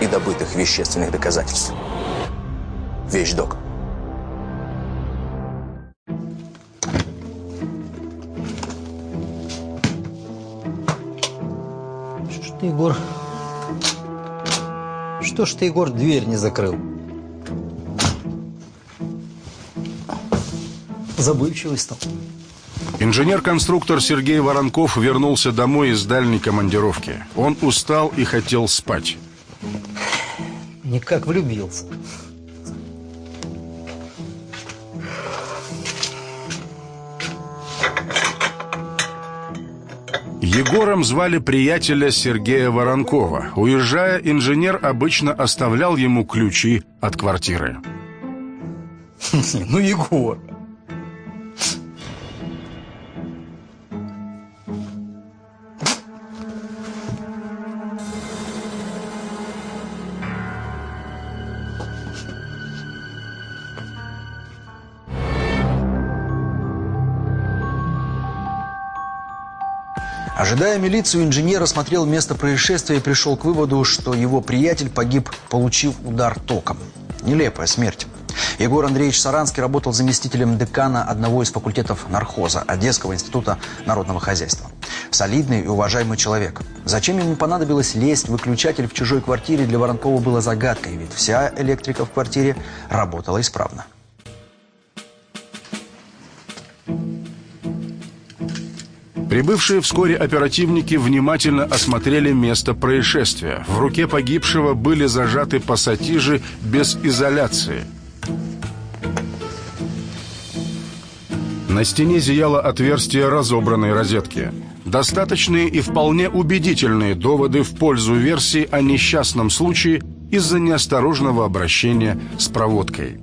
и добытых вещественных доказательств. Вещдок. Что ж ты, Егор... Что ж ты, Егор, дверь не закрыл? Забывчивый стал. Инженер-конструктор Сергей Воронков вернулся домой из дальней командировки. Он устал и хотел спать. Никак влюбился. Егором звали приятеля Сергея Воронкова. Уезжая, инженер обычно оставлял ему ключи от квартиры. Ну, Егор. Ожидая милицию, инженер осмотрел место происшествия и пришел к выводу, что его приятель погиб, получив удар током. Нелепая смерть. Егор Андреевич Саранский работал заместителем декана одного из факультетов нархоза Одесского института народного хозяйства. Солидный и уважаемый человек. Зачем ему понадобилось лезть в выключатель в чужой квартире, для Воронкова было загадкой, ведь вся электрика в квартире работала исправно. Прибывшие вскоре оперативники внимательно осмотрели место происшествия. В руке погибшего были зажаты пассатижи без изоляции. На стене зияло отверстие разобранной розетки. Достаточные и вполне убедительные доводы в пользу версии о несчастном случае из-за неосторожного обращения с проводкой.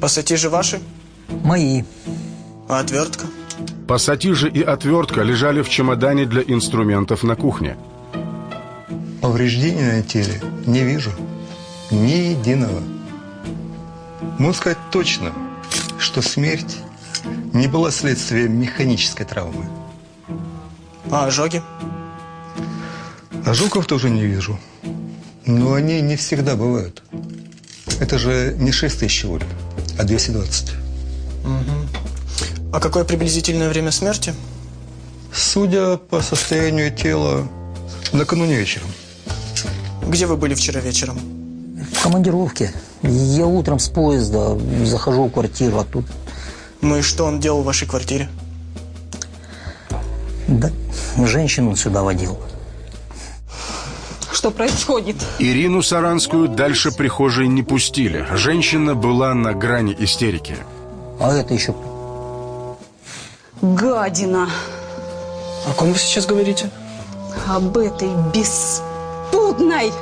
Пассатижи ваши? Мои. А отвертка? Пассатижи и отвертка лежали в чемодане для инструментов на кухне. Повреждений на теле не вижу. Ни единого. Могу сказать точно, что смерть не была следствием механической травмы. А ожоги? Ожогов тоже не вижу. Но они не всегда бывают. Это же не 6 тысяч вольт, а 220. А какое приблизительное время смерти? Судя по состоянию тела, накануне вечером. Где вы были вчера вечером? В командировке. Я утром с поезда захожу в квартиру, а тут... Ну и что он делал в вашей квартире? Да, женщину сюда водил. Что происходит? Ирину Саранскую дальше прихожей не пустили. Женщина была на грани истерики. А это еще... Гадина. О ком вы сейчас говорите? Об этой беспутной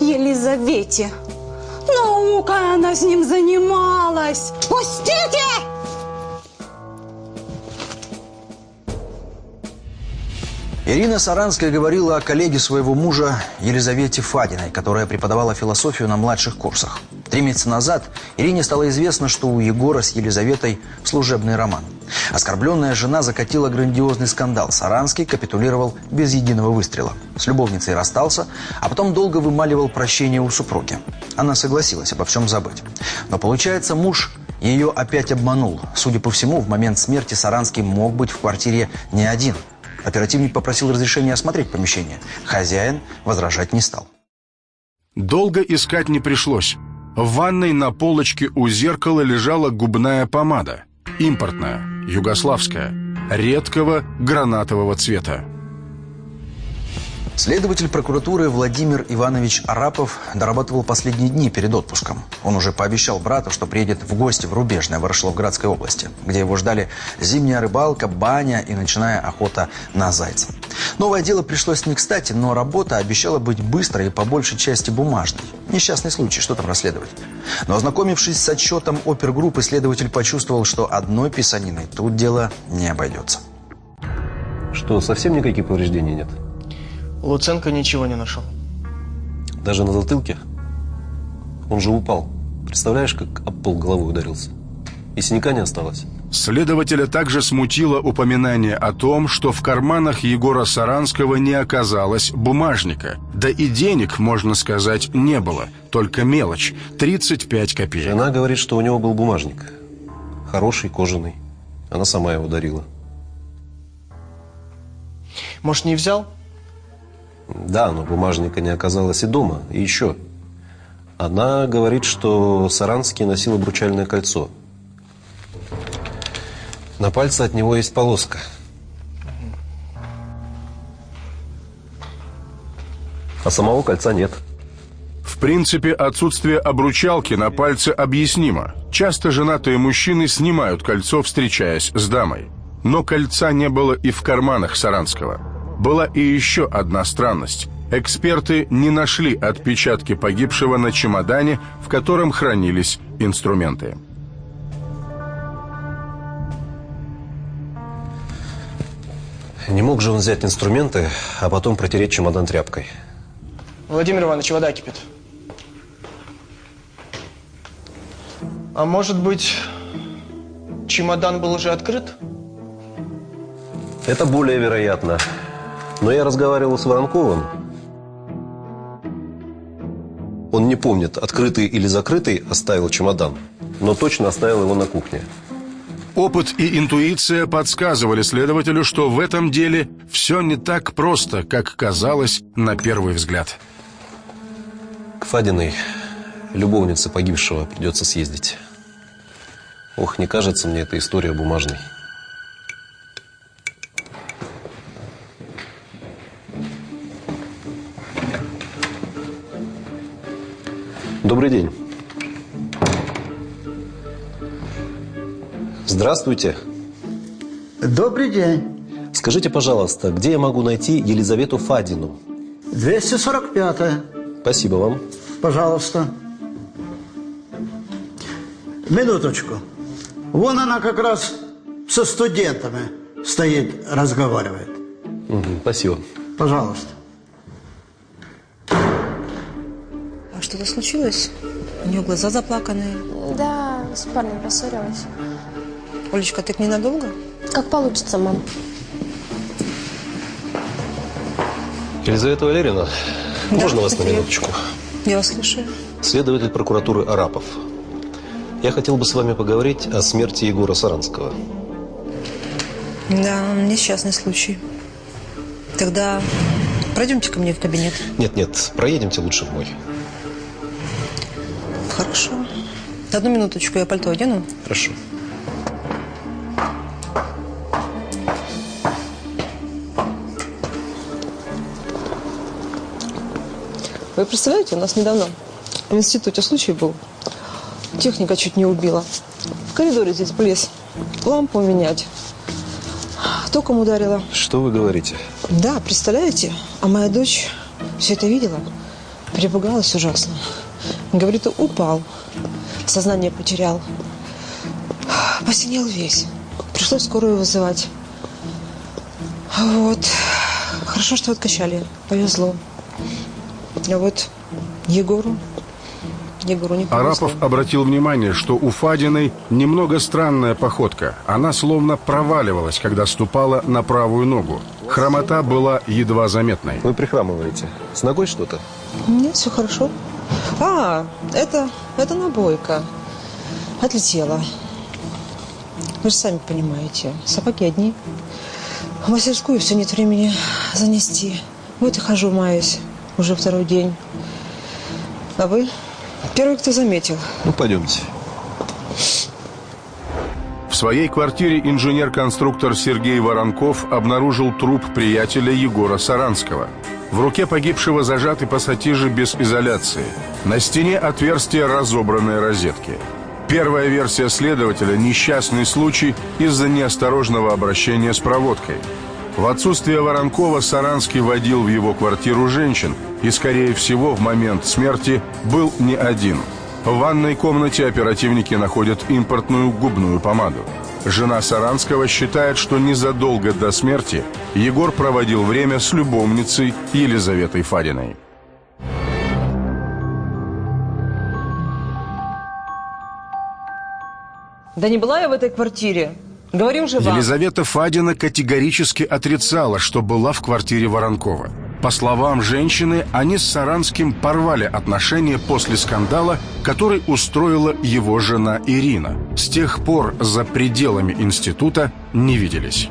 Елизавете. Ну-ка, она с ним занималась. Пустите! Ирина Саранская говорила о коллеге своего мужа Елизавете Фадиной, которая преподавала философию на младших курсах. Три месяца назад Ирине стало известно, что у Егора с Елизаветой служебный роман. Оскорбленная жена закатила грандиозный скандал. Саранский капитулировал без единого выстрела. С любовницей расстался, а потом долго вымаливал прощение у супруги. Она согласилась обо всем забыть. Но получается, муж ее опять обманул. Судя по всему, в момент смерти Саранский мог быть в квартире не один – Оперативник попросил разрешения осмотреть помещение. Хозяин возражать не стал. Долго искать не пришлось. В ванной на полочке у зеркала лежала губная помада. Импортная, югославская, редкого гранатового цвета. Следователь прокуратуры Владимир Иванович Арапов дорабатывал последние дни перед отпуском. Он уже пообещал брату, что приедет в гости в Рубежное Ворошиловградской области, где его ждали зимняя рыбалка, баня и ночная охота на зайца. Новое дело пришлось не кстати, но работа обещала быть быстрой и по большей части бумажной. Несчастный случай, что там расследовать. Но ознакомившись с отчетом опергруппы, следователь почувствовал, что одной писаниной тут дело не обойдется. Что, совсем никаких повреждений нет? Луценко ничего не нашел. Даже на затылке? Он же упал. Представляешь, как об пол головой ударился? И синяка не осталось. Следователя также смутило упоминание о том, что в карманах Егора Саранского не оказалось бумажника. Да и денег, можно сказать, не было. Только мелочь – 35 копеек. Жена говорит, что у него был бумажник. Хороший, кожаный. Она сама его дарила. Может, не взял? Да, но бумажника не оказалось и дома. И еще. Она говорит, что Саранский носил обручальное кольцо. На пальце от него есть полоска. А самого кольца нет. В принципе, отсутствие обручалки на пальце объяснимо. Часто женатые мужчины снимают кольцо, встречаясь с дамой. Но кольца не было и в карманах Саранского. Была и еще одна странность. Эксперты не нашли отпечатки погибшего на чемодане, в котором хранились инструменты. Не мог же он взять инструменты, а потом протереть чемодан тряпкой. Владимир Иванович, вода кипит. А может быть, чемодан был уже открыт? Это более вероятно. Но я разговаривал с Воронковым. Он не помнит, открытый или закрытый оставил чемодан, но точно оставил его на кухне. Опыт и интуиция подсказывали следователю, что в этом деле все не так просто, как казалось на первый взгляд. К Фадиной, любовнице погибшего, придется съездить. Ох, не кажется мне эта история бумажной. Добрый день. Здравствуйте. Добрый день. Скажите, пожалуйста, где я могу найти Елизавету Фадину? 245-я. Спасибо вам. Пожалуйста. Минуточку. Вон она как раз со студентами стоит, разговаривает. Мгм, спасибо. Пожалуйста. Что-то случилось? У нее глаза заплаканные. Да, с парнем поссорилась. Олечка, ты к ней надолго? Как получится, мам. Елизавета Валерьевна, можно вас на минуточку? Я вас слушаю. Следователь прокуратуры Арапов. Я хотел бы с вами поговорить о смерти Егора Саранского. Да, несчастный случай. Тогда пройдемте ко мне в кабинет. Нет, нет, проедемте лучше в мой. Хорошо. Одну минуточку, я пальто одену. Хорошо. Вы представляете, у нас недавно в институте случай был. Техника чуть не убила. В коридоре здесь полез лампу менять. Током ударила. Что вы говорите? Да, представляете? А моя дочь все это видела. Перепугалась ужасно. Говорит, упал. Сознание потерял. Посинел весь. Пришлось скорую вызывать. Вот. Хорошо, что откачали. Повезло. А вот Егору... Егору не повезло. Арапов обратил внимание, что у Фадиной немного странная походка. Она словно проваливалась, когда ступала на правую ногу. Хромота была едва заметной. Вы прихрамываете. С ногой что-то? Нет, все хорошо. А, это, это набойка. Отлетела. Вы же сами понимаете, собаки одни. В мастерскую все нет времени занести. Вот и хожу, маюсь. Уже второй день. А вы первый, кто заметил. Ну, пойдемте. В своей квартире инженер-конструктор Сергей Воронков обнаружил труп приятеля Егора Саранского. В руке погибшего зажаты пассатижи без изоляции. На стене отверстие разобранной розетки. Первая версия следователя – несчастный случай из-за неосторожного обращения с проводкой. В отсутствие Воронкова Саранский водил в его квартиру женщин и, скорее всего, в момент смерти был не один. В ванной комнате оперативники находят импортную губную помаду. Жена Саранского считает, что незадолго до смерти Егор проводил время с любовницей Елизаветой Фадиной. Да не была я в этой квартире. Говорю же вам. Елизавета Фадина категорически отрицала, что была в квартире Воронкова. По словам женщины, они с Саранским порвали отношения после скандала, который устроила его жена Ирина. С тех пор за пределами института не виделись.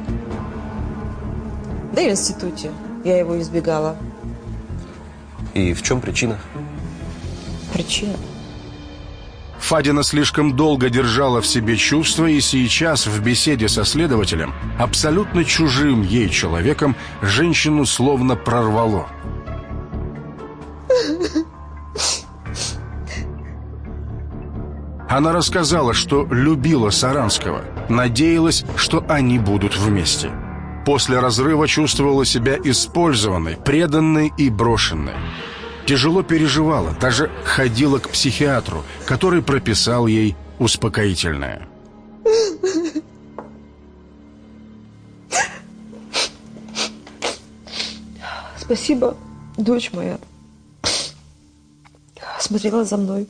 Да и в институте я его избегала. И в чем причина? Причина? Фадина слишком долго держала в себе чувства и сейчас в беседе со следователем, абсолютно чужим ей человеком, женщину словно прорвало. Она рассказала, что любила Саранского, надеялась, что они будут вместе. После разрыва чувствовала себя использованной, преданной и брошенной тяжело переживала, даже ходила к психиатру, который прописал ей успокоительное. Спасибо, дочь моя. Смотрела за мной.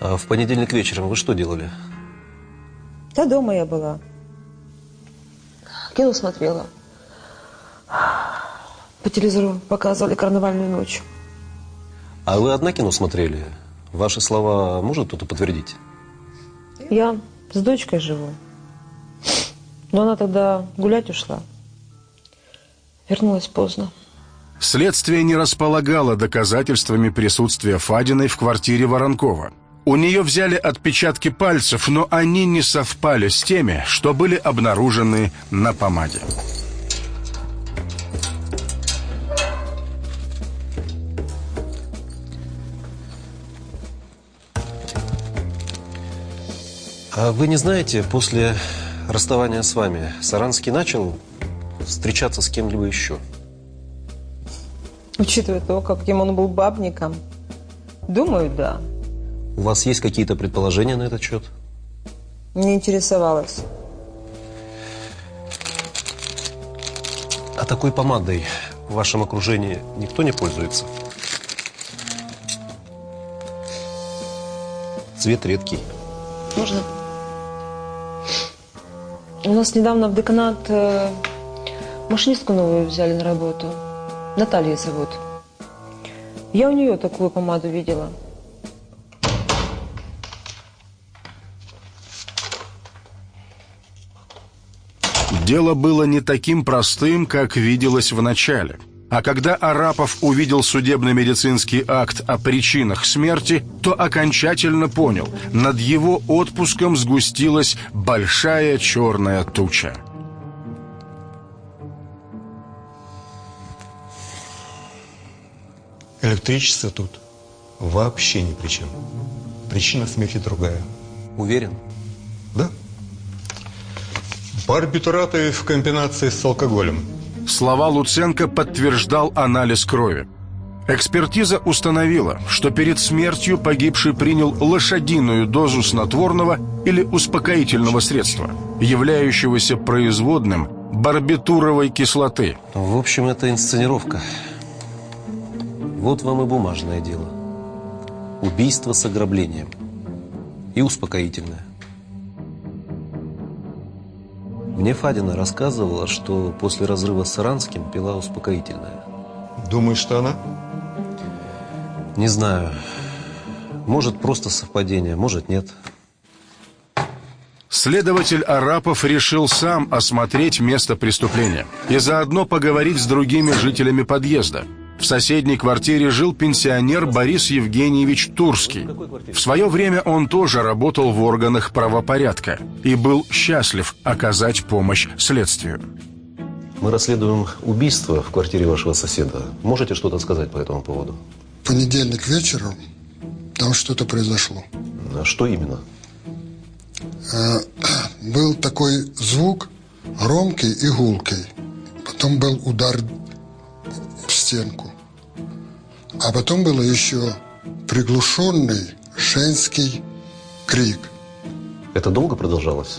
А в понедельник вечером вы что делали? Да дома я была. Кино смотрела. По телевизору показывали карнавальную ночь. А вы одна кино смотрели? Ваши слова может кто-то подтвердить? Я с дочкой живу. Но она тогда гулять ушла. Вернулась поздно. Следствие не располагало доказательствами присутствия Фадиной в квартире Воронкова. У нее взяли отпечатки пальцев, но они не совпали с теми, что были обнаружены на помаде. Вы не знаете, после расставания с вами Саранский начал встречаться с кем-либо еще? Учитывая то, каким он был бабником, думаю, да. У вас есть какие-то предположения на этот счет? Не интересовалась. А такой помадой в вашем окружении никто не пользуется? Цвет редкий. Можно? У нас недавно в деканат э, машинистку новую взяли на работу. Наталья зовут. Я у нее такую помаду видела. Дело было не таким простым, как виделось в начале. А когда Арапов увидел судебно-медицинский акт о причинах смерти, то окончательно понял, над его отпуском сгустилась большая черная туча. Электричество тут вообще ни при чем. Причина смерти другая. Уверен? Да. Барбитураты в комбинации с алкоголем. Слова Луценко подтверждал анализ крови. Экспертиза установила, что перед смертью погибший принял лошадиную дозу снотворного или успокоительного средства, являющегося производным барбитуровой кислоты. В общем, это инсценировка. Вот вам и бумажное дело. Убийство с ограблением. И успокоительное. Мне Фадина рассказывала, что после разрыва с Саранским пила успокоительное. Думаешь, что она? Не знаю. Может, просто совпадение, может, нет. Следователь Арапов решил сам осмотреть место преступления и заодно поговорить с другими жителями подъезда. В соседней квартире жил пенсионер Борис Евгеньевич Турский. В свое время он тоже работал в органах правопорядка и был счастлив оказать помощь следствию. Мы расследуем убийство в квартире вашего соседа. Можете что-то сказать по этому поводу? понедельник вечером там что-то произошло. А что именно? Э, был такой звук громкий и гулкий. Потом был удар в стенку. А потом было еще приглушенный женский крик. Это долго продолжалось?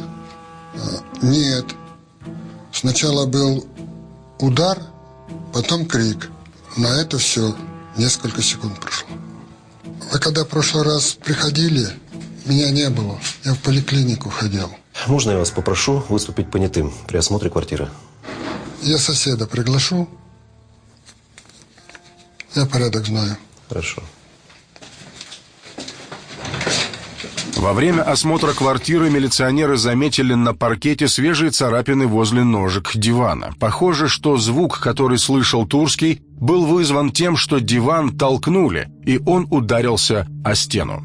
Э, Нет. Сначала был удар, потом крик. На это все несколько секунд прошло. Вы когда в прошлый раз приходили, меня не было. Я в поликлинику ходил. Можно я вас попрошу выступить понятым при осмотре квартиры? Я соседа приглашу. Я порядок знаю. Хорошо. Во время осмотра квартиры милиционеры заметили на паркете свежие царапины возле ножек дивана. Похоже, что звук, который слышал Турский, был вызван тем, что диван толкнули, и он ударился о стену.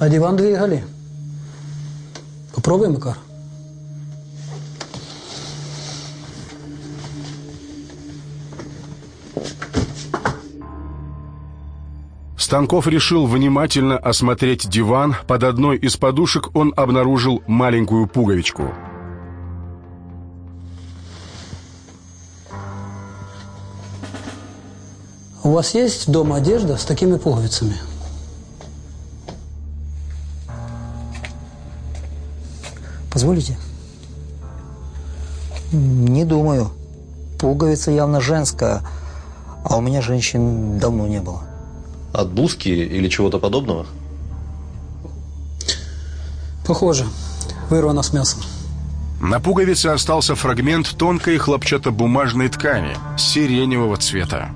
А диван двигали. Попробуй, Макар. Станков решил внимательно осмотреть диван. Под одной из подушек он обнаружил маленькую пуговичку. У вас есть дома одежда с такими пуговицами? Позволите? Не думаю. Пуговица явно женская, а у меня женщин давно не было. От блузки или чего-то подобного? Похоже. Вырвано с мясом. На пуговице остался фрагмент тонкой хлопчатобумажной ткани сиреневого цвета.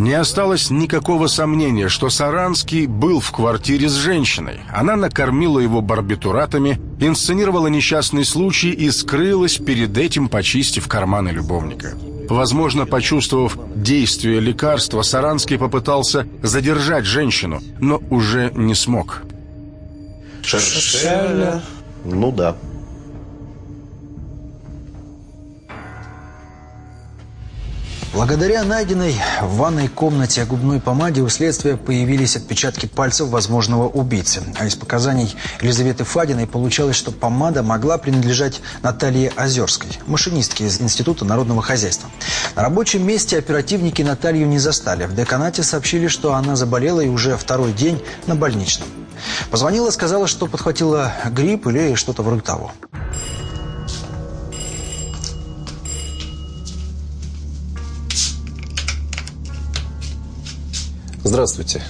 Не осталось никакого сомнения, что Саранский был в квартире с женщиной. Она накормила его барбитуратами, инсценировала несчастный случай и скрылась перед этим, почистив карманы любовника. Возможно, почувствовав действие лекарства, Саранский попытался задержать женщину, но уже не смог. Шершеля. Ну да. Благодаря найденной в ванной комнате губной помаде у следствия появились отпечатки пальцев возможного убийцы. А из показаний Елизаветы Фадиной получалось, что помада могла принадлежать Наталье Озерской, машинистке из Института народного хозяйства. На рабочем месте оперативники Наталью не застали. В деканате сообщили, что она заболела и уже второй день на больничном. Позвонила, сказала, что подхватила грипп или что-то вроде того. Здравствуйте.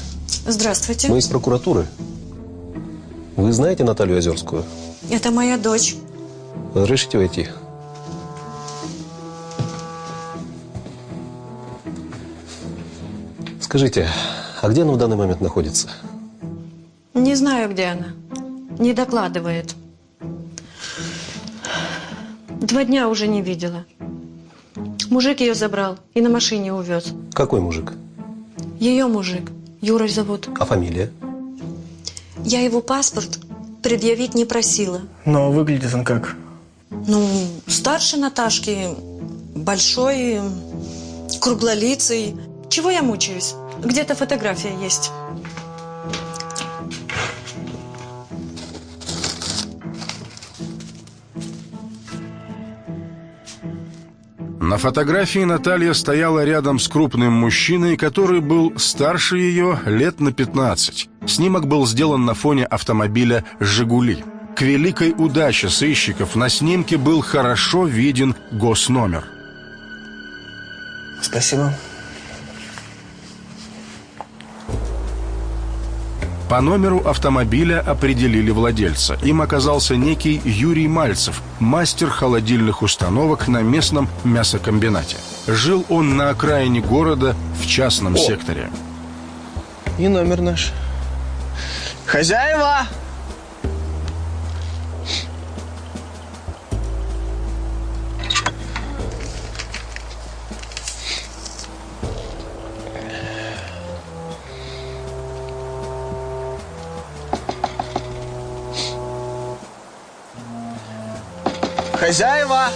Здравствуйте. Мы из прокуратуры. Вы знаете Наталью Озерскую? Это моя дочь. Разрешите войти? Скажите, а где она в данный момент находится? Не знаю, где она. Не докладывает. Два дня уже не видела. Мужик ее забрал и на машине увез. Какой мужик? Ее мужик. Юрой зовут. А фамилия? Я его паспорт предъявить не просила. Но выглядит он как? Ну, старше Наташки, большой, круглолицый. Чего я мучаюсь? Где-то фотография есть. На фотографии Наталья стояла рядом с крупным мужчиной, который был старше ее лет на 15. Снимок был сделан на фоне автомобиля «Жигули». К великой удаче сыщиков на снимке был хорошо виден госномер. Спасибо. По номеру автомобиля определили владельца. Им оказался некий Юрий Мальцев, мастер холодильных установок на местном мясокомбинате. Жил он на окраине города в частном О! секторе. И номер наш. Хозяева! Хозяева!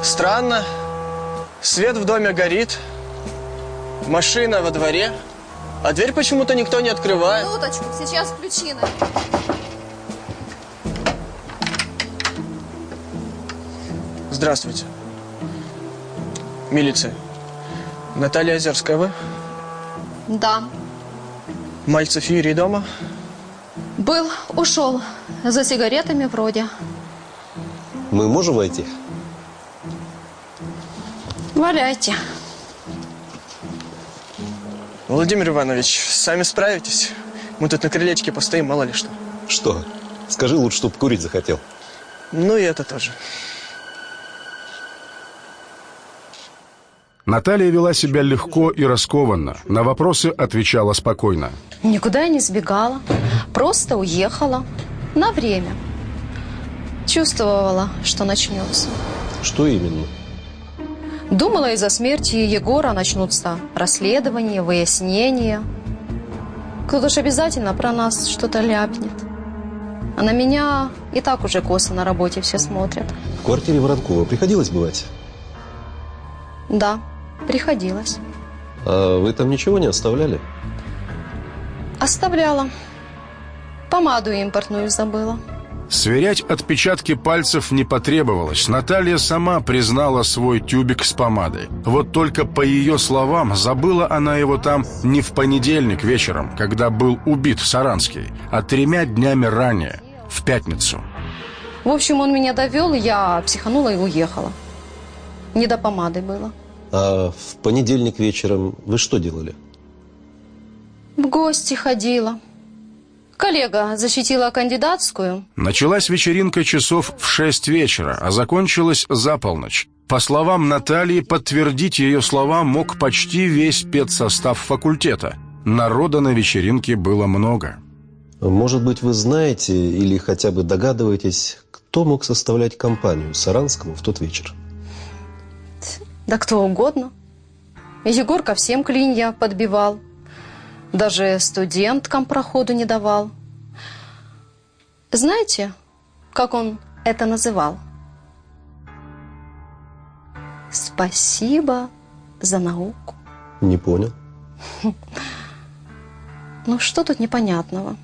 Странно. Свет в доме горит. Машина во дворе. А дверь почему-то никто не открывает. Минуточку, сейчас включены. Здравствуйте. Милиция. Наталья Озерская, вы? Да. Мальцев Юрий дома? Был, ушел. За сигаретами вроде. Мы можем войти? Валяйте. Владимир Иванович, сами справитесь? Мы тут на крылечке постоим, мало ли что. Что? Скажи лучше, чтоб курить захотел. Ну и это тоже. Наталья вела себя легко и раскованно. На вопросы отвечала спокойно. Никуда я не сбегала. Просто уехала. На время. Чувствовала, что начнется. Что именно? Думала, из-за смерти Егора начнутся расследования, выяснения. Кто-то же обязательно про нас что-то ляпнет. А на меня и так уже косо на работе все смотрят. В квартире Воронкова приходилось бывать? Да, приходилось. А вы там ничего не оставляли? Оставляла. Помаду импортную забыла. Сверять отпечатки пальцев не потребовалось. Наталья сама признала свой тюбик с помадой. Вот только по ее словам, забыла она его там не в понедельник вечером, когда был убит Саранский, а тремя днями ранее, в пятницу. В общем, он меня довел, я психанула и уехала. Не до помады было. А в понедельник вечером вы что делали? В гости ходила. Коллега защитила кандидатскую. Началась вечеринка часов в шесть вечера, а закончилась за полночь. По словам Натальи, подтвердить ее слова мог почти весь спецсостав факультета. Народа на вечеринке было много. Может быть, вы знаете или хотя бы догадываетесь, кто мог составлять компанию Саранскому в тот вечер? Да кто угодно. Егор ко всем клинья подбивал. Даже студенткам проходу не давал. Знаете, как он это называл? Спасибо за науку. Не понял. Ну что тут непонятного?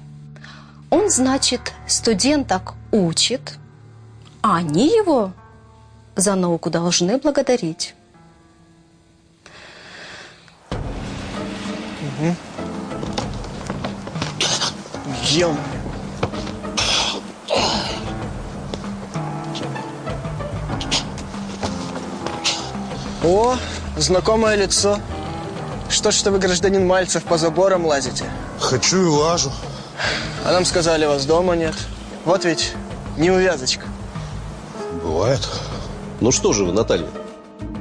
Он, значит, студенток учит, а они его за науку должны благодарить. Ем. О, знакомое лицо. Что ж вы, гражданин Мальцев, по заборам лазите? Хочу и лажу. А нам сказали, вас дома нет. Вот ведь неувязочка. Бывает. Ну что же вы, Наталья,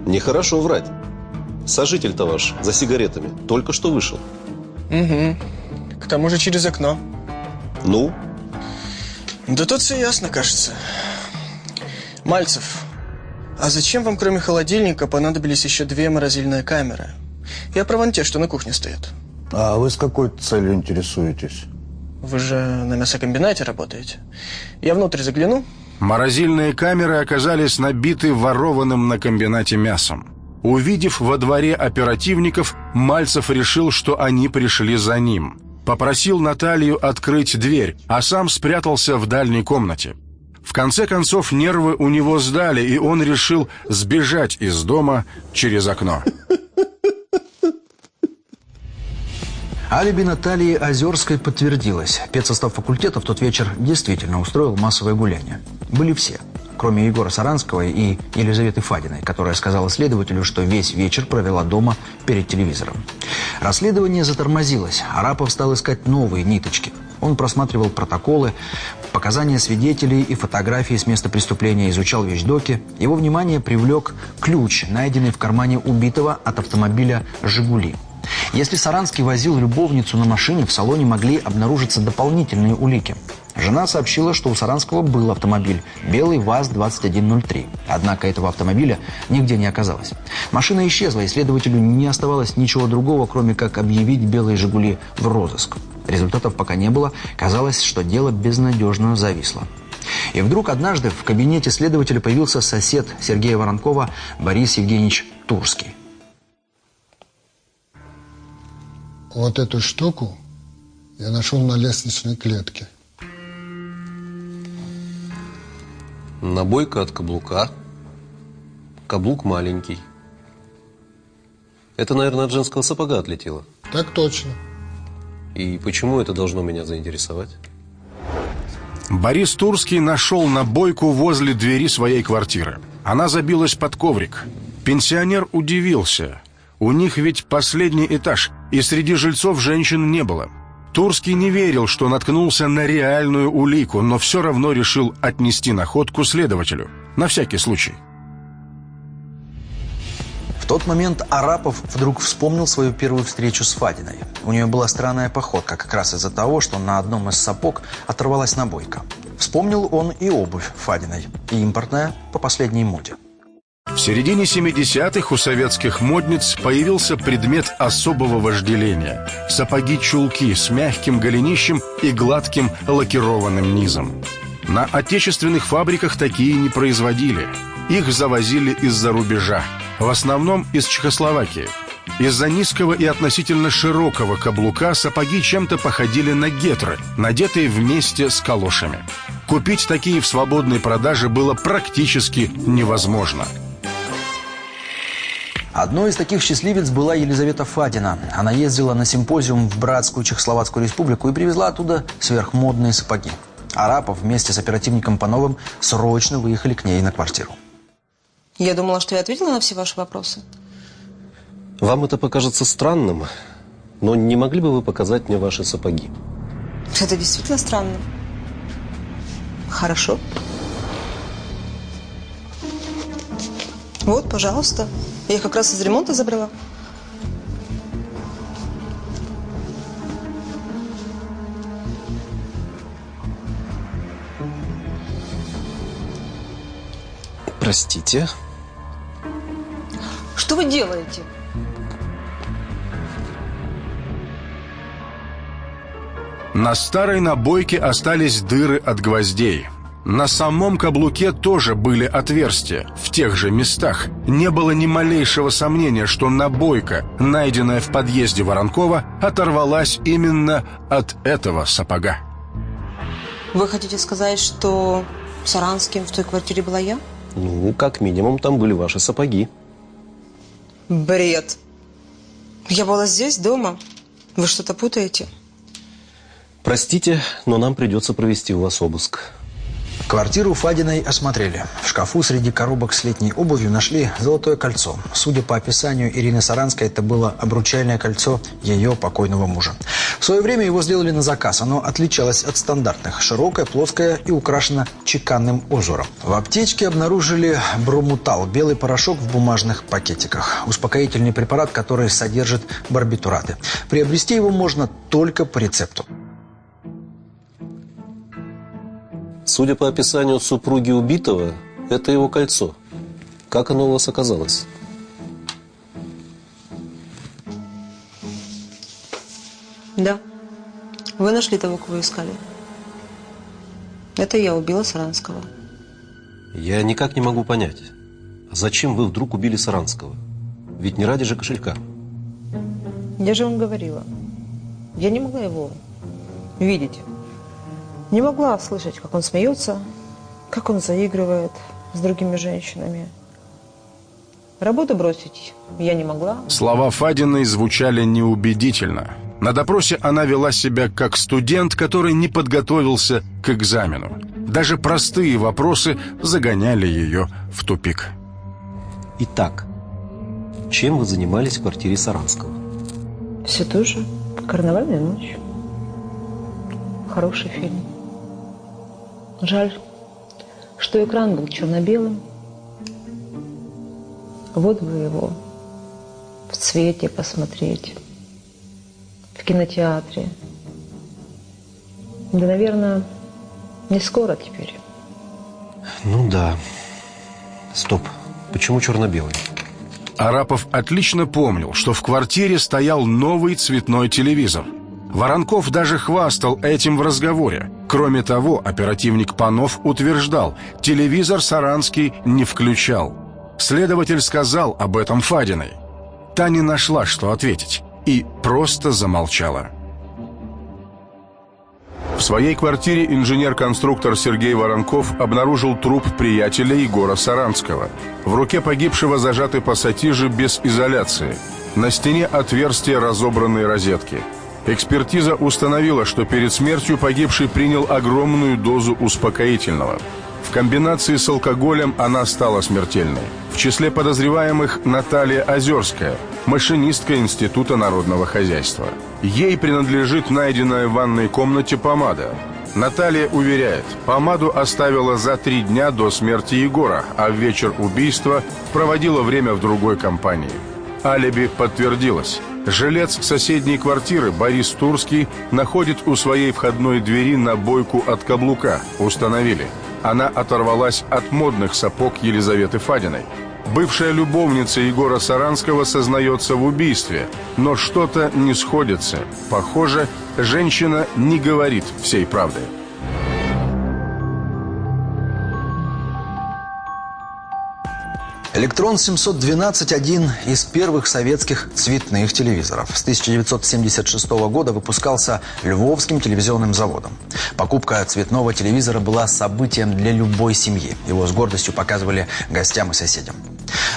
нехорошо врать. Сожитель-то ваш за сигаретами только что вышел. Угу. К тому же через окно. Ну? Да тут все ясно, кажется. Мальцев, а зачем вам, кроме холодильника, понадобились еще две морозильные камеры? Я про вон те, что на кухне стоят. А вы с какой целью интересуетесь? Вы же на мясокомбинате работаете. Я внутрь загляну. Морозильные камеры оказались набиты ворованным на комбинате мясом. Увидев во дворе оперативников, Мальцев решил, что они пришли за ним. Попросил Наталью открыть дверь, а сам спрятался в дальней комнате. В конце концов, нервы у него сдали, и он решил сбежать из дома через окно. Алиби Натальи Озерской подтвердилось. Педсостав факультета в тот вечер действительно устроил массовое гуляние. Были все, кроме Егора Саранского и Елизаветы Фадиной, которая сказала следователю, что весь вечер провела дома перед телевизором. Расследование затормозилось. Арапов стал искать новые ниточки. Он просматривал протоколы, показания свидетелей и фотографии с места преступления, изучал вещдоки. Его внимание привлек ключ, найденный в кармане убитого от автомобиля «Жигули». Если Саранский возил любовницу на машине, в салоне могли обнаружиться дополнительные улики. Жена сообщила, что у Саранского был автомобиль белый ВАЗ-2103. Однако этого автомобиля нигде не оказалось. Машина исчезла, и следователю не оставалось ничего другого, кроме как объявить белые «Жигули» в розыск. Результатов пока не было. Казалось, что дело безнадежно зависло. И вдруг однажды в кабинете следователя появился сосед Сергея Воронкова Борис Евгеньевич Турский. Вот эту штуку я нашел на лестничной клетке. Набойка от каблука. Каблук маленький. Это, наверное, от женского сапога отлетело. Так точно. И почему это должно меня заинтересовать? Борис Турский нашел набойку возле двери своей квартиры. Она забилась под коврик. Пенсионер удивился. У них ведь последний этаж, и среди жильцов женщин не было. Турский не верил, что наткнулся на реальную улику, но все равно решил отнести находку следователю. На всякий случай. В тот момент Арапов вдруг вспомнил свою первую встречу с Фадиной. У нее была странная походка, как раз из-за того, что на одном из сапог оторвалась набойка. Вспомнил он и обувь Фадиной, и импортная по последней моде. В середине 70-х у советских модниц появился предмет особого вожделения – сапоги-чулки с мягким голенищем и гладким лакированным низом. На отечественных фабриках такие не производили. Их завозили из-за рубежа, в основном из Чехословакии. Из-за низкого и относительно широкого каблука сапоги чем-то походили на гетры, надетые вместе с калошами. Купить такие в свободной продаже было практически невозможно – Одной из таких счастливец была Елизавета Фадина. Она ездила на симпозиум в братскую Чехословацкую республику и привезла оттуда сверхмодные сапоги. Арапов вместе с оперативником Пановым срочно выехали к ней на квартиру. Я думала, что я ответила на все ваши вопросы. Вам это покажется странным, но не могли бы вы показать мне ваши сапоги? Это действительно странно. Хорошо. Вот, пожалуйста. Я их как раз из ремонта забрала. Простите. Что вы делаете? На старой набойке остались дыры от гвоздей. На самом каблуке тоже были отверстия, в тех же местах. Не было ни малейшего сомнения, что набойка, найденная в подъезде Воронкова, оторвалась именно от этого сапога. Вы хотите сказать, что Саранским в той квартире была я? Ну, как минимум, там были ваши сапоги. Бред. Я была здесь, дома. Вы что-то путаете? Простите, но нам придется провести у вас обыск. Квартиру Фадиной осмотрели. В шкафу среди коробок с летней обувью нашли золотое кольцо. Судя по описанию Ирины Саранской, это было обручальное кольцо ее покойного мужа. В свое время его сделали на заказ. Оно отличалось от стандартных. Широкое, плоское и украшено чеканным узором. В аптечке обнаружили бромутал, белый порошок в бумажных пакетиках. Успокоительный препарат, который содержит барбитураты. Приобрести его можно только по рецепту. Судя по описанию супруги убитого, это его кольцо. Как оно у вас оказалось? Да. Вы нашли того, кого искали. Это я убила Саранского. Я никак не могу понять, а зачем вы вдруг убили Саранского? Ведь не ради же кошелька. Я же вам говорила. Я не могла его видеть. Не могла слышать, как он смеется, как он заигрывает с другими женщинами. Работу бросить я не могла. Слова Фадиной звучали неубедительно. На допросе она вела себя как студент, который не подготовился к экзамену. Даже простые вопросы загоняли ее в тупик. Итак, чем вы занимались в квартире Саранского? Все то же. Карнавальная ночь. Хороший фильм. Жаль, что экран был черно-белым. Вот бы его в цвете посмотреть, в кинотеатре. Да, наверное, не скоро теперь. Ну да. Стоп. Почему черно-белый? Арапов отлично помнил, что в квартире стоял новый цветной телевизор. Воронков даже хвастал этим в разговоре. Кроме того, оперативник Панов утверждал, телевизор Саранский не включал. Следователь сказал об этом Фадиной. Та не нашла, что ответить, и просто замолчала. В своей квартире инженер-конструктор Сергей Воронков обнаружил труп приятеля Егора Саранского. В руке погибшего зажаты пассатижи без изоляции. На стене отверстия разобранной розетки. Экспертиза установила, что перед смертью погибший принял огромную дозу успокоительного. В комбинации с алкоголем она стала смертельной. В числе подозреваемых Наталья Озерская, машинистка Института народного хозяйства. Ей принадлежит найденная в ванной комнате помада. Наталья уверяет, помаду оставила за три дня до смерти Егора, а в вечер убийства проводила время в другой компании. Алиби подтвердилось. Жилец соседней квартиры Борис Турский находит у своей входной двери набойку от каблука. Установили. Она оторвалась от модных сапог Елизаветы Фадиной. Бывшая любовница Егора Саранского сознается в убийстве, но что-то не сходится. Похоже, женщина не говорит всей правды. Электрон 712 – один из первых советских цветных телевизоров. С 1976 года выпускался Львовским телевизионным заводом. Покупка цветного телевизора была событием для любой семьи. Его с гордостью показывали гостям и соседям.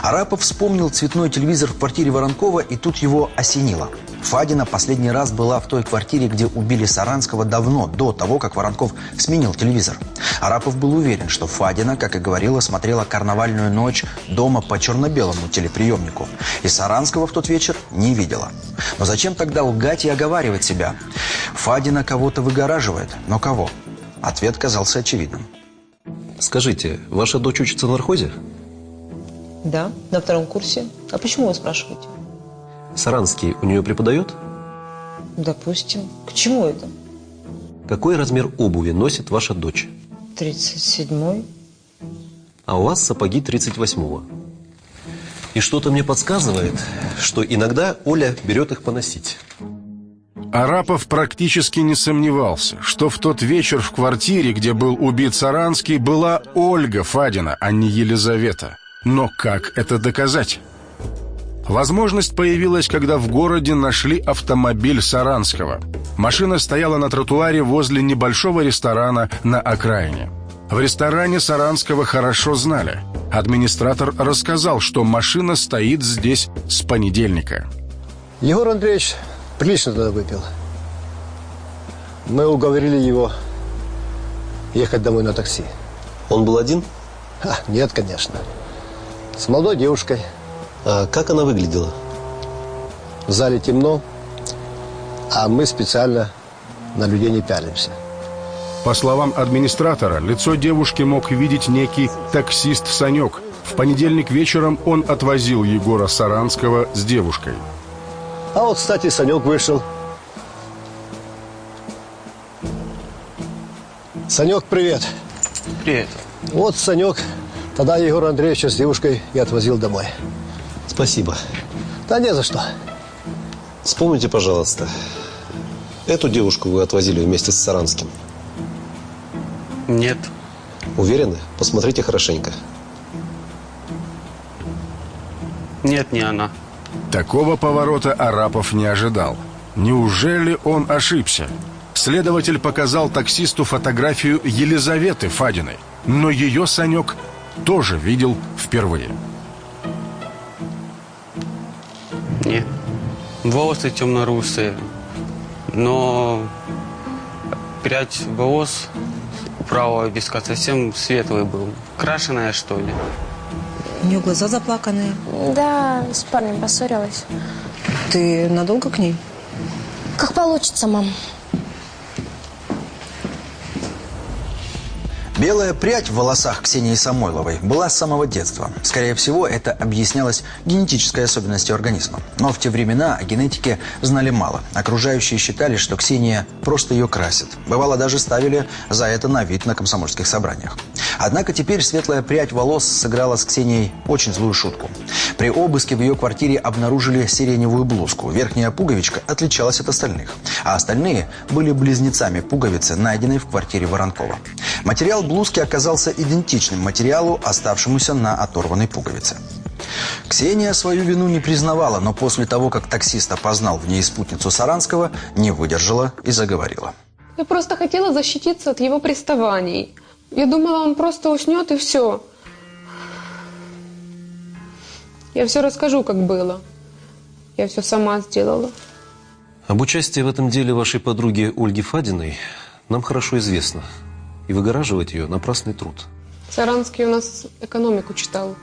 Арапов вспомнил цветной телевизор в квартире Воронкова, и тут его осенило. Фадина последний раз была в той квартире, где убили Саранского давно, до того, как Воронков сменил телевизор. Арапов был уверен, что Фадина, как и говорила, смотрела «Карнавальную ночь» дома по черно-белому телеприемнику. И Саранского в тот вечер не видела. Но зачем тогда лгать и оговаривать себя? Фадина кого-то выгораживает, но кого? Ответ казался очевидным. Скажите, ваша дочь учится в нархозе? Да, на втором курсе. А почему вы спрашиваете? Саранский у нее преподает? Допустим. К чему это? Какой размер обуви носит ваша дочь? 37-й. А у вас сапоги 38-го. И что-то мне подсказывает, что иногда Оля берет их поносить. Арапов практически не сомневался, что в тот вечер в квартире, где был убит Саранский, была Ольга Фадина, а не Елизавета. Но как это доказать? Возможность появилась, когда в городе нашли автомобиль Саранского. Машина стояла на тротуаре возле небольшого ресторана на окраине. В ресторане Саранского хорошо знали. Администратор рассказал, что машина стоит здесь с понедельника. Егор Андреевич прилично тогда выпил. Мы уговорили его ехать домой на такси. Он был один? А, нет, конечно. С молодой девушкой. А как она выглядела? В зале темно, а мы специально на людей не пялимся. По словам администратора, лицо девушки мог видеть некий таксист Санек. В понедельник вечером он отвозил Егора Саранского с девушкой. А вот, кстати, Санек вышел. Санек, привет. Привет. Вот Санек тогда Егор Андреевича с девушкой и отвозил домой. Спасибо. Да не за что. Вспомните, пожалуйста, эту девушку вы отвозили вместе с Саранским? Нет. Уверены? Посмотрите хорошенько. Нет, не она. Такого поворота Арапов не ожидал. Неужели он ошибся? Следователь показал таксисту фотографию Елизаветы Фадиной, но ее Санек тоже видел впервые. Нет. Волосы темно-русые, но прядь волос правого виска совсем светлый был. Крашеная, что ли. У нее глаза заплаканные. Да, с парнем поссорилась. Ты надолго к ней? Как получится, мам. Белая прядь в волосах Ксении Самойловой была с самого детства. Скорее всего, это объяснялось генетической особенностью организма. Но в те времена о генетике знали мало. Окружающие считали, что Ксения просто ее красит. Бывало, даже ставили за это на вид на комсомольских собраниях. Однако теперь светлая прядь волос сыграла с Ксенией очень злую шутку. При обыске в ее квартире обнаружили сиреневую блузку. Верхняя пуговичка отличалась от остальных. А остальные были близнецами пуговицы, найденной в квартире Воронкова. Материал блузки оказался идентичным материалу, оставшемуся на оторванной пуговице. Ксения свою вину не признавала, но после того, как таксист опознал в ней спутницу Саранского, не выдержала и заговорила. Я просто хотела защититься от его приставаний. Я думала, он просто уснет и все. Я все расскажу, как было. Я все сама сделала. Об участии в этом деле вашей подруги Ольги Фадиной нам хорошо известно. И выгораживать ее – напрасный труд. Саранский у нас экономику читал.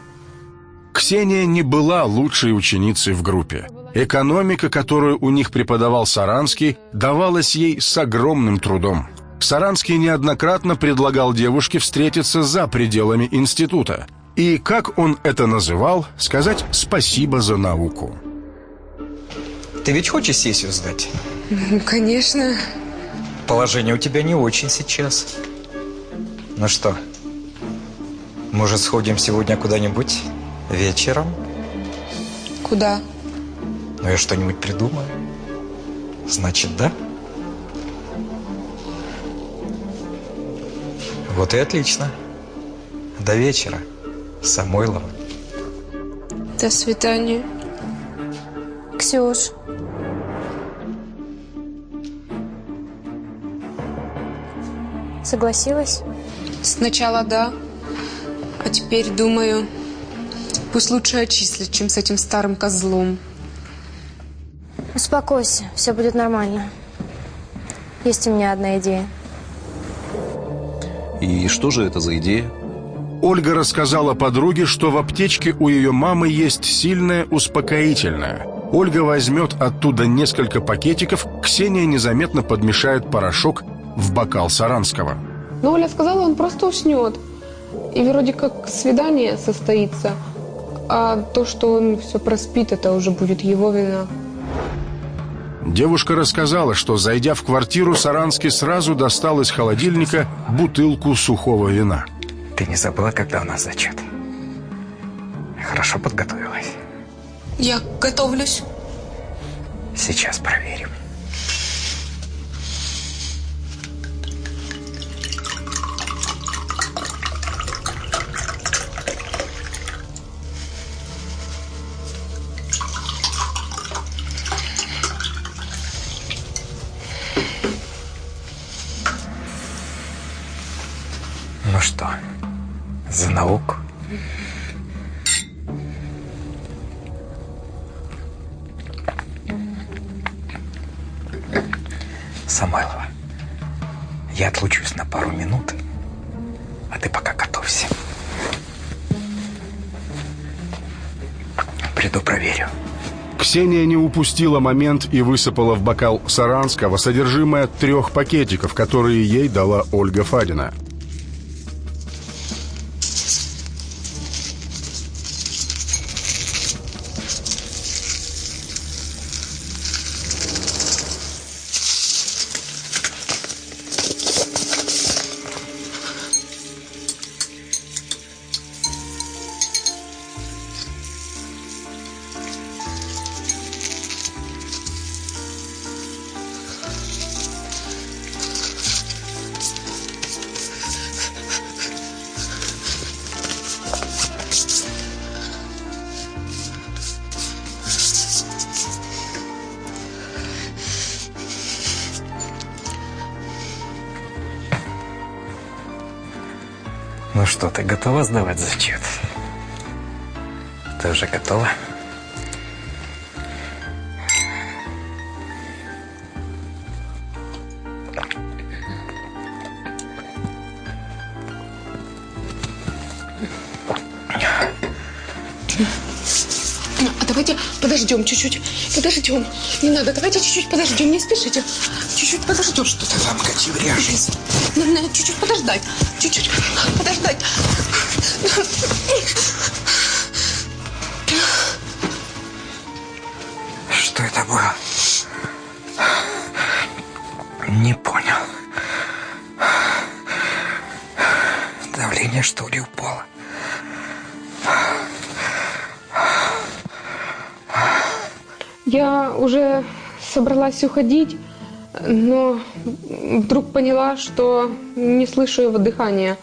Ксения не была лучшей ученицей в группе. Экономика, которую у них преподавал Саранский, давалась ей с огромным трудом. Саранский неоднократно предлагал девушке встретиться за пределами института. И, как он это называл, сказать спасибо за науку. Ты ведь хочешь сессию сдать? Конечно. Положение у тебя не очень сейчас. Ну что, может, сходим сегодня куда-нибудь вечером? Куда? Ну, я что-нибудь придумаю. Значит, да? Вот и отлично. До вечера, Самойлова. До свидания. Ксюш. Согласилась? Сначала да, а теперь думаю, пусть лучше отчислят, чем с этим старым козлом. Успокойся, все будет нормально. Есть у меня одна идея. И что же это за идея? Ольга рассказала подруге, что в аптечке у ее мамы есть сильное успокоительное. Ольга возьмет оттуда несколько пакетиков, Ксения незаметно подмешает порошок в бокал Саранского. Но Оля сказала, он просто уснет. И вроде как свидание состоится. А то, что он все проспит, это уже будет его вина. Девушка рассказала, что, зайдя в квартиру, Саранский сразу достал из холодильника бутылку сухого вина. Ты не забыла, когда у нас зачет? Хорошо подготовилась. Я готовлюсь. Сейчас проверим. Упустила момент и высыпала в бокал Саранского содержимое трех пакетиков, которые ей дала Ольга Фадина. Что, ты готова сдавать зачет? Ты уже готова? А давайте подождем чуть-чуть. Подождем. Не надо, давайте чуть-чуть подождем. Не спешите. Чуть-чуть подождем. Что-то там вряжись. Надо чуть-чуть подождать чуть-чуть подождать. Что это было? Не понял. Давление, что ли, упало? Я уже собралась уходить, но вдруг поняла, что не слышу его дыхания.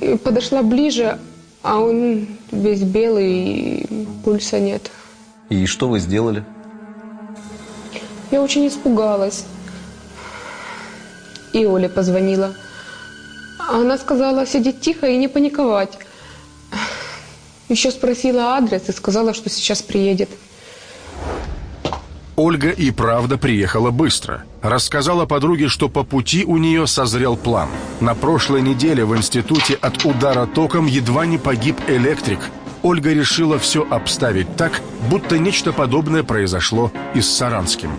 И Подошла ближе, а он весь белый, и пульса нет. И что вы сделали? Я очень испугалась. И Оле позвонила. Она сказала сидеть тихо и не паниковать. Еще спросила адрес и сказала, что сейчас приедет. Ольга и правда приехала быстро. Рассказала подруге, что по пути у нее созрел план. На прошлой неделе в институте от удара током едва не погиб электрик. Ольга решила все обставить так, будто нечто подобное произошло и с Саранским.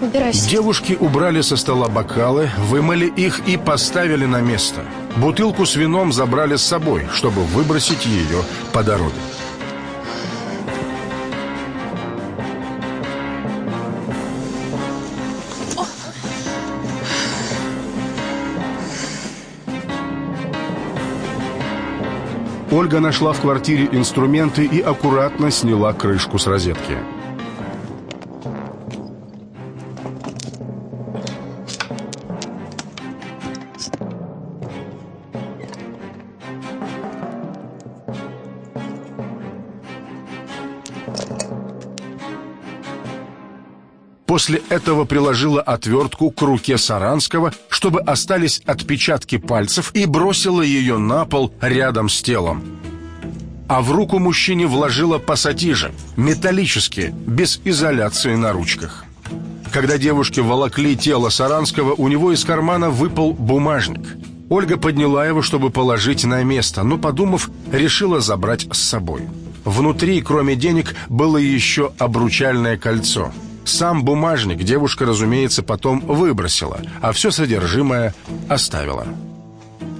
Убирайся. Девушки убрали со стола бокалы, вымыли их и поставили на место. Бутылку с вином забрали с собой, чтобы выбросить ее по дороге. Ольга нашла в квартире инструменты и аккуратно сняла крышку с розетки. После этого приложила отвертку к руке Саранского, чтобы остались отпечатки пальцев, и бросила ее на пол рядом с телом. А в руку мужчине вложила пассатижи, металлические, без изоляции на ручках. Когда девушки волокли тело Саранского, у него из кармана выпал бумажник. Ольга подняла его, чтобы положить на место, но, подумав, решила забрать с собой. Внутри, кроме денег, было еще обручальное кольцо. Сам бумажник девушка, разумеется, потом выбросила, а все содержимое оставила.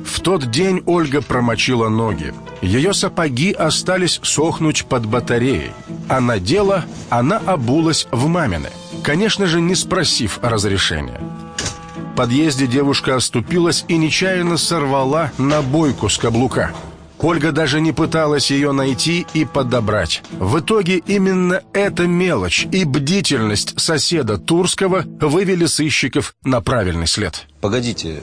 В тот день Ольга промочила ноги. Ее сапоги остались сохнуть под батареей. А надела она обулась в мамины. Конечно же, не спросив разрешения. В подъезде девушка оступилась и нечаянно сорвала набойку с каблука. Ольга даже не пыталась ее найти и подобрать. В итоге именно эта мелочь и бдительность соседа Турского вывели сыщиков на правильный след. Погодите,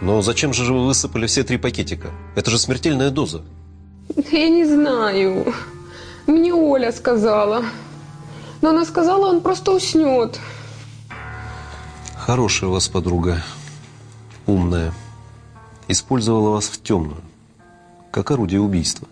но зачем же вы высыпали все три пакетика? Это же смертельная доза. Я не знаю. Мне Оля сказала. Но она сказала, он просто уснет. Хорошая у вас подруга. Умная. Использовала вас в темную. Как орудие убийства.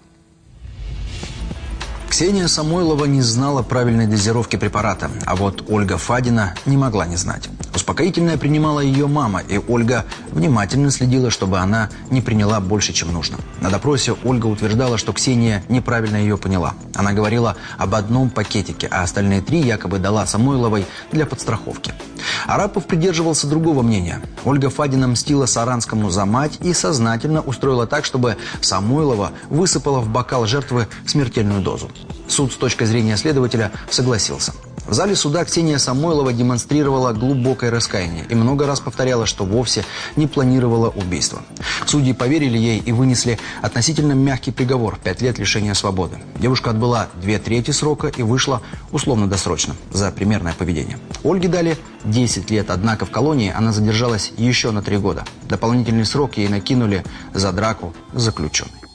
Ксения Самойлова не знала правильной дозировки препарата, а вот Ольга Фадина не могла не знать. Успокоительное принимала ее мама, и Ольга внимательно следила, чтобы она не приняла больше, чем нужно. На допросе Ольга утверждала, что Ксения неправильно ее поняла. Она говорила об одном пакетике, а остальные три якобы дала Самойловой для подстраховки. Арапов придерживался другого мнения. Ольга Фадина мстила Саранскому за мать и сознательно устроила так, чтобы Самойлова высыпала в бокал жертвы смертельную дозу. Суд с точки зрения следователя согласился. В зале суда Ксения Самойлова демонстрировала глубокое раскаяние и много раз повторяла, что вовсе не планировала убийство. Судьи поверили ей и вынесли относительно мягкий приговор – 5 лет лишения свободы. Девушка отбыла две трети срока и вышла условно-досрочно за примерное поведение. Ольге дали 10 лет, однако в колонии она задержалась еще на 3 года. Дополнительный срок ей накинули за драку заключенной.